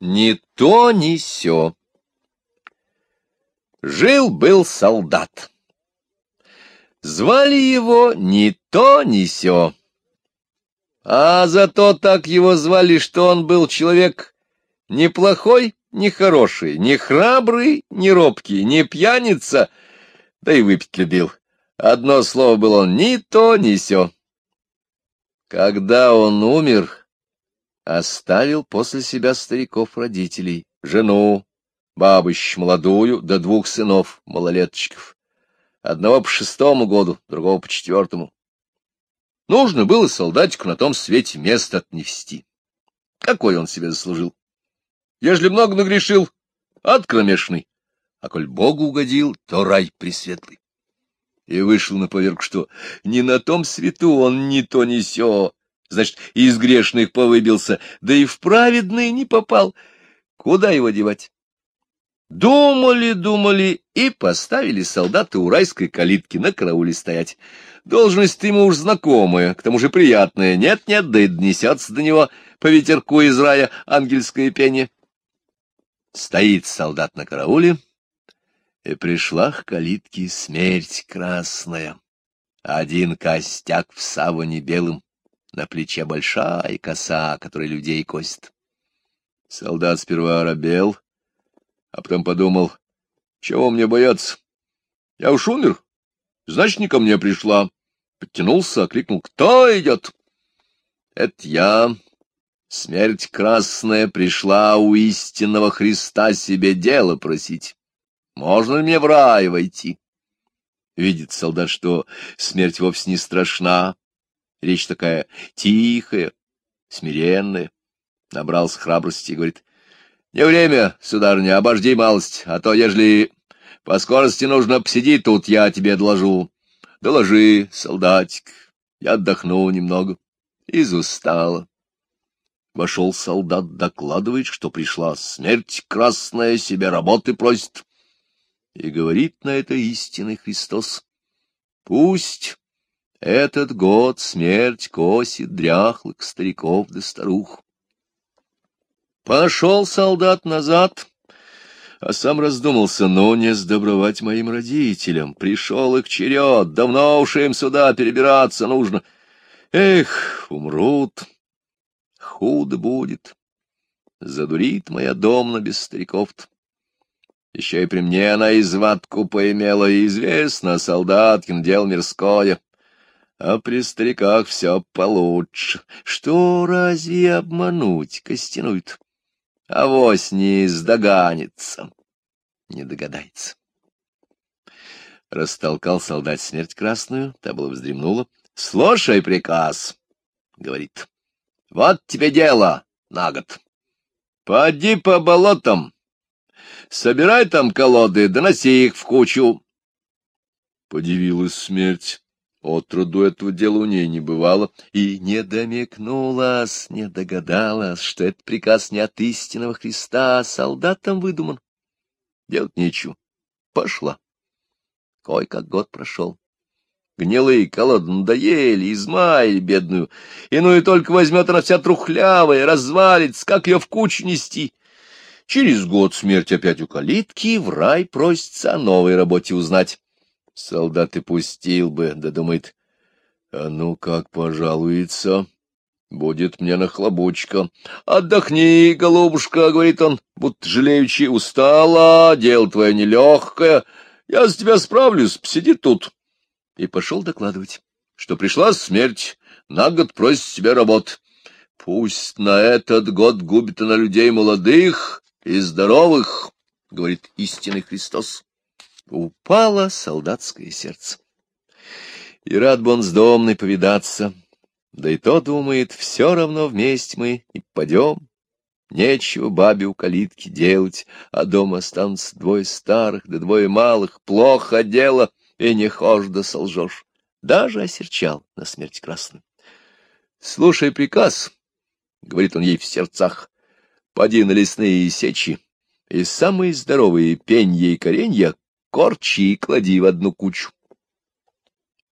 Ни то, ни сё. Жил-был солдат. Звали его ни то, ни сё. А зато так его звали, что он был человек не плохой, не хороший, не храбрый, не робкий, не пьяница, да и выпить любил. Одно слово было ни то, ни сё. Когда он умер, оставил после себя стариков-родителей, жену, бабыщ молодую, да двух сынов, малолеточков. Одного по шестому году, другого по четвертому. Нужно было солдатику на том свете место отнести. Какой он себе заслужил? Ежели много нагрешил, ад кромешный, а коль Богу угодил, то рай пресветлый. И вышел на поверку, что не на том свету он ни то ни сё, значит, из грешных повыбился, да и в праведные не попал. Куда его девать? Думали, думали и поставили солдаты у райской калитки на карауле стоять. Должность ему уж знакомая, к тому же приятная. Нет-нет, да и донесется до него по ветерку из рая ангельское пение. Стоит солдат на карауле, и пришла к калитке смерть красная. Один костяк в саване белым, на плече большая коса, которой людей косит. Солдат сперва оробел, а потом подумал, чего мне бояться? Я уж умер, значит, не ко мне пришла. Подтянулся, окликнул, кто идет? Это я. Смерть красная пришла у истинного Христа себе дело просить. Можно ли мне в рай войти? Видит солдат, что смерть вовсе не страшна. Речь такая тихая, смиренная. Набрался храбрости и говорит, не время, сударыня, обожди малость, а то, ежели по скорости нужно посиди тут, я тебе доложу. Доложи, солдатик, я отдохну немного. Из устала. Вошел солдат, докладывает, что пришла смерть красная, себе работы просит. И говорит на это истинный Христос. Пусть этот год смерть косит дряхлых стариков да старух. Пошел солдат назад, а сам раздумался, но не сдобровать моим родителям. Пришел их черед, давно уж им сюда перебираться нужно. Эх, умрут, худо будет. Задурит моя домна без стариков-то. Еще и при мне она изватку поимела, и известно, солдаткин дел мирское. А при стариках все получше. Что разве обмануть костянует? авось не издоганится, не догадается. Растолкал солдат смерть красную, та была вздремнула. — Слушай приказ, — говорит, — вот тебе дело на год. Поди по болотам, собирай там колоды, доноси их в кучу. Подивилась смерть. Отроду этого дела у ней не бывало, и не домекнулась, не догадалась, что этот приказ не от истинного Христа, а солдатам выдуман. Делать нечего. Пошла. Кой-как год прошел. Гнилые колоды надоели, измаяли бедную. Иную только возьмет она вся трухлявая, развалится, как ее в кучу нести. Через год смерть опять у калитки, в рай просится о новой работе узнать. Солдат и пустил бы, да думает, а ну как пожалуется, будет мне нахлобучка. Отдохни, голубушка, — говорит он, будто жалеючи, устала, дело твое нелегкое, я за тебя справлюсь, посиди тут. И пошел докладывать, что пришла смерть, на год просит себе работ. Пусть на этот год губит она людей молодых и здоровых, — говорит истинный Христос упало солдатское сердце. И рад бы он с домной повидаться, да и то, думает, все равно вместе мы и пойдем. Нечего бабе у калитки делать, а дома останутся двое старых да двое малых. Плохо дело, и не хошь да солжешь. Даже осерчал на смерть красную. — Слушай приказ, — говорит он ей в сердцах, — поди на лесные сечи, и самые здоровые пенья и коренья корчи и клади в одну кучу.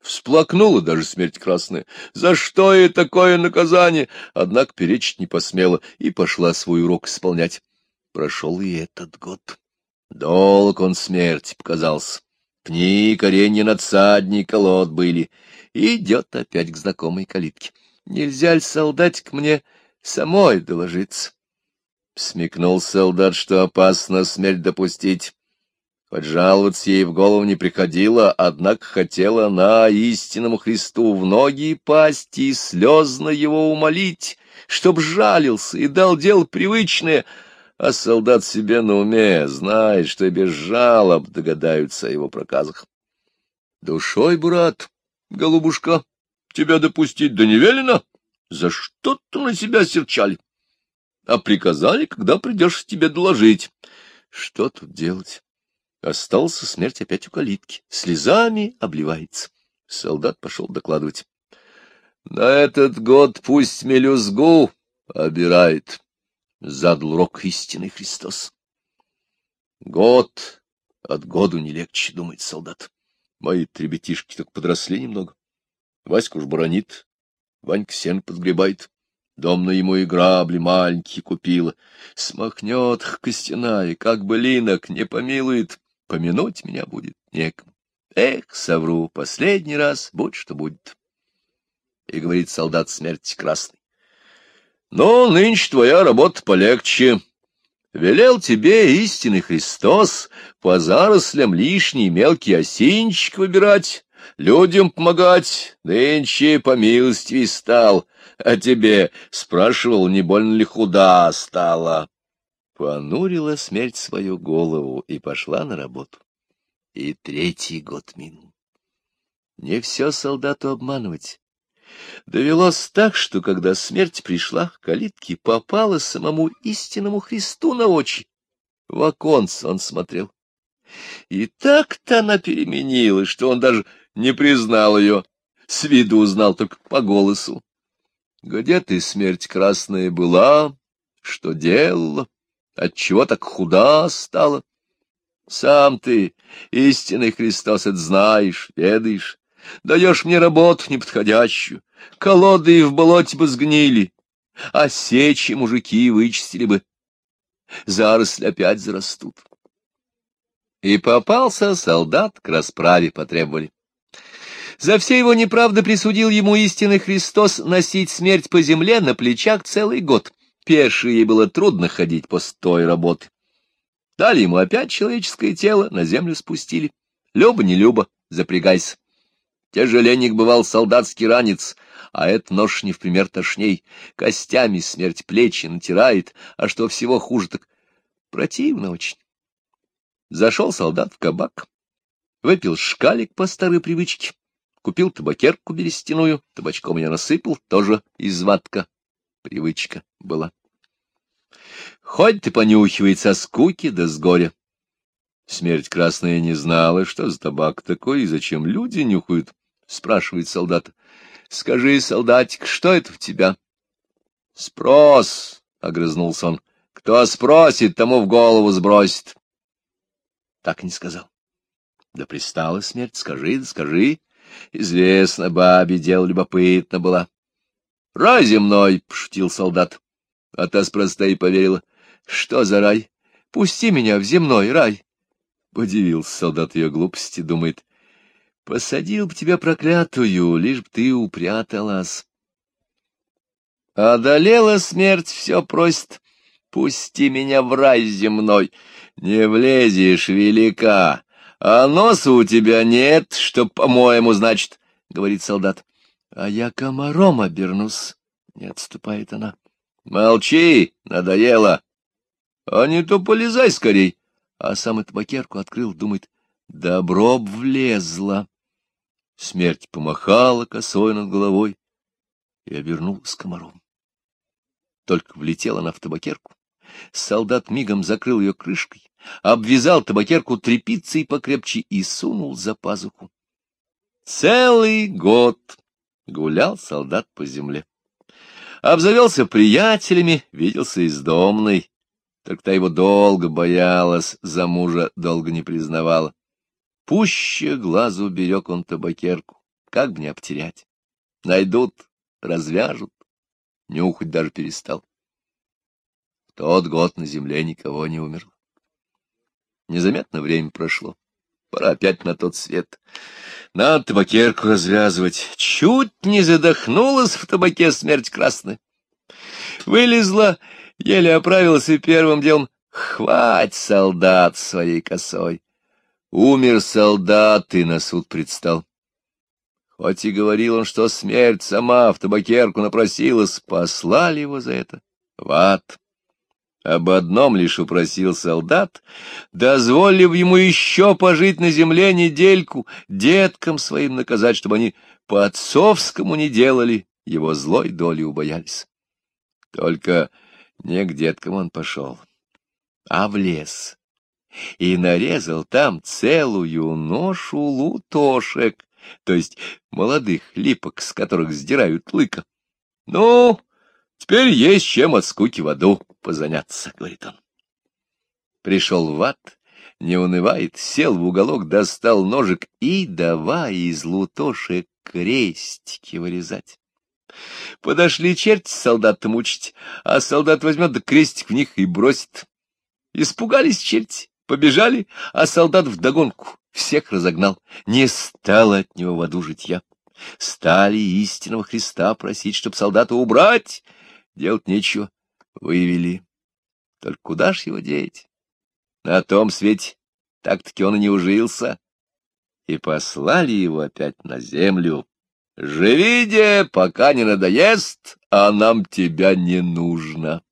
Всплакнула даже смерть красная. За что ей такое наказание? Однако перечить не посмела и пошла свой урок исполнять. Прошел и этот год. Долг он смерть показался. Пни коренья надсадника лот были. идет опять к знакомой калитке. Нельзя ли, солдатик, мне самой доложиться? Смекнул солдат, что опасно смерть допустить. Хоть жаловаться ей в голову не приходило, однако хотела она истинному Христу в ноги пасть и слезно его умолить, чтоб жалился и дал дело привычное, а солдат себе на уме знает, что и без жалоб догадаются о его проказах. Душой, брат, голубушка, тебя допустить да не велено, за что-то на себя серчали, а приказали, когда придешь тебе доложить. Что тут делать? Остался смерть опять у калитки, слезами обливается. Солдат пошел докладывать. На этот год пусть мелюзгу обирает, — задал рок истинный Христос. Год от году не легче, — думает солдат. Мои ребятишки так подросли немного. Ваську уж бронит, Ванька сен подгребает. Дом на ему и грабли маленькие купила. Смахнет костяная, как бы линок не помилует помянуть меня будет некому. Эх, совру, последний раз, будь что будет. И говорит солдат смерти красный. Ну, нынче твоя работа полегче. Велел тебе истинный Христос по зарослям лишний мелкий осинчик выбирать, людям помогать, нынче по милости стал, а тебе спрашивал, не больно ли худа стала понурила смерть свою голову и пошла на работу. И третий год минул. Не все солдату обманывать. Довелось так, что когда смерть пришла к калитке, попала самому истинному Христу на очи. В оконце он смотрел. И так-то она переменилась, что он даже не признал ее, с виду узнал только по голосу. Где ты, смерть красная, была, что делала? Отчего так худа стала? Сам ты, истинный Христос, это знаешь, ведаешь. Даешь мне работу неподходящую, колоды и в болоте бы сгнили, а сечи мужики вычистили бы, заросли опять зарастут. И попался солдат, к расправе потребовали. За все его неправды присудил ему истинный Христос носить смерть по земле на плечах целый год. Пеше ей было трудно ходить после той работы. Дали ему опять человеческое тело, на землю спустили. Люба не Люба, запрягайся. Тяжеленник бывал солдатский ранец, а это нож не в пример тошней. Костями смерть плечи натирает, а что всего хуже, так противно очень. Зашел солдат в кабак, выпил шкалик по старой привычке, купил табакерку берестяную, табачком я насыпал, тоже из ватка, привычка была. Хоть ты понюхивает со скуки да с горя. Смерть красная не знала, что за табак такой и зачем люди нюхают, — спрашивает солдат. — Скажи, солдатик, что это в тебя? — Спрос, — огрызнулся он. — Кто спросит, тому в голову сбросит. Так и не сказал. Да пристала смерть, скажи, да скажи. Известно, бабе дело любопытно было. — Рай земной, — пошутил солдат. А та спроста и поверила. — Что за рай? Пусти меня в земной рай. Подивился солдат ее глупости, думает. — Посадил б тебя проклятую, лишь б ты упряталась. Одолела смерть, все просит. Пусти меня в рай земной. Не влезешь, велика. А носа у тебя нет, что, по-моему, значит, — говорит солдат. — А я комаром обернусь, — не отступает она. Молчи, надоело. А не то полезай скорей. А сам и табакерку открыл, думает, добро б влезла. Смерть помахала косой над головой и обернулась комаром. Только влетела она в табакерку. Солдат мигом закрыл ее крышкой, обвязал табакерку тряпицей покрепче и сунул за пазуху. Целый год гулял солдат по земле. Обзавелся приятелями, виделся издомной. Только та его долго боялась, за мужа долго не признавала. Пуще глазу берег он табакерку, как бы не обтерять. Найдут, развяжут, нюхать даже перестал. В тот год на земле никого не умерло. Незаметно время прошло. Пора опять на тот свет. Надо табакерку развязывать. Чуть не задохнулась в табаке смерть красная. Вылезла, еле оправилась и первым делом хвать солдат своей косой. Умер солдат и на суд предстал. Хоть и говорил он, что смерть сама в табакерку напросилась, послали его за это в ад. Об одном лишь упросил солдат, дозволив ему еще пожить на земле недельку, деткам своим наказать, чтобы они по отцовскому не делали, его злой доли убоялись. Только не к деткам он пошел, а в лес, и нарезал там целую ношу лутошек, то есть молодых липок, с которых сдирают лыка. Ну, теперь есть чем от скуки в аду позаняться, — говорит он. Пришел в ад, не унывает, сел в уголок, достал ножик и давай из лутошек крестики вырезать. Подошли черти солдата мучить, а солдат возьмет да крестик в них и бросит. Испугались черти, побежали, а солдат вдогонку всех разогнал. Не стало от него в аду житья. Стали истинного Христа просить, чтоб солдата убрать. Делать нечего. Вывели. Только куда ж его деть? На том свете так-таки он и не ужился. И послали его опять на землю. Живи, де, пока не надоест, а нам тебя не нужно.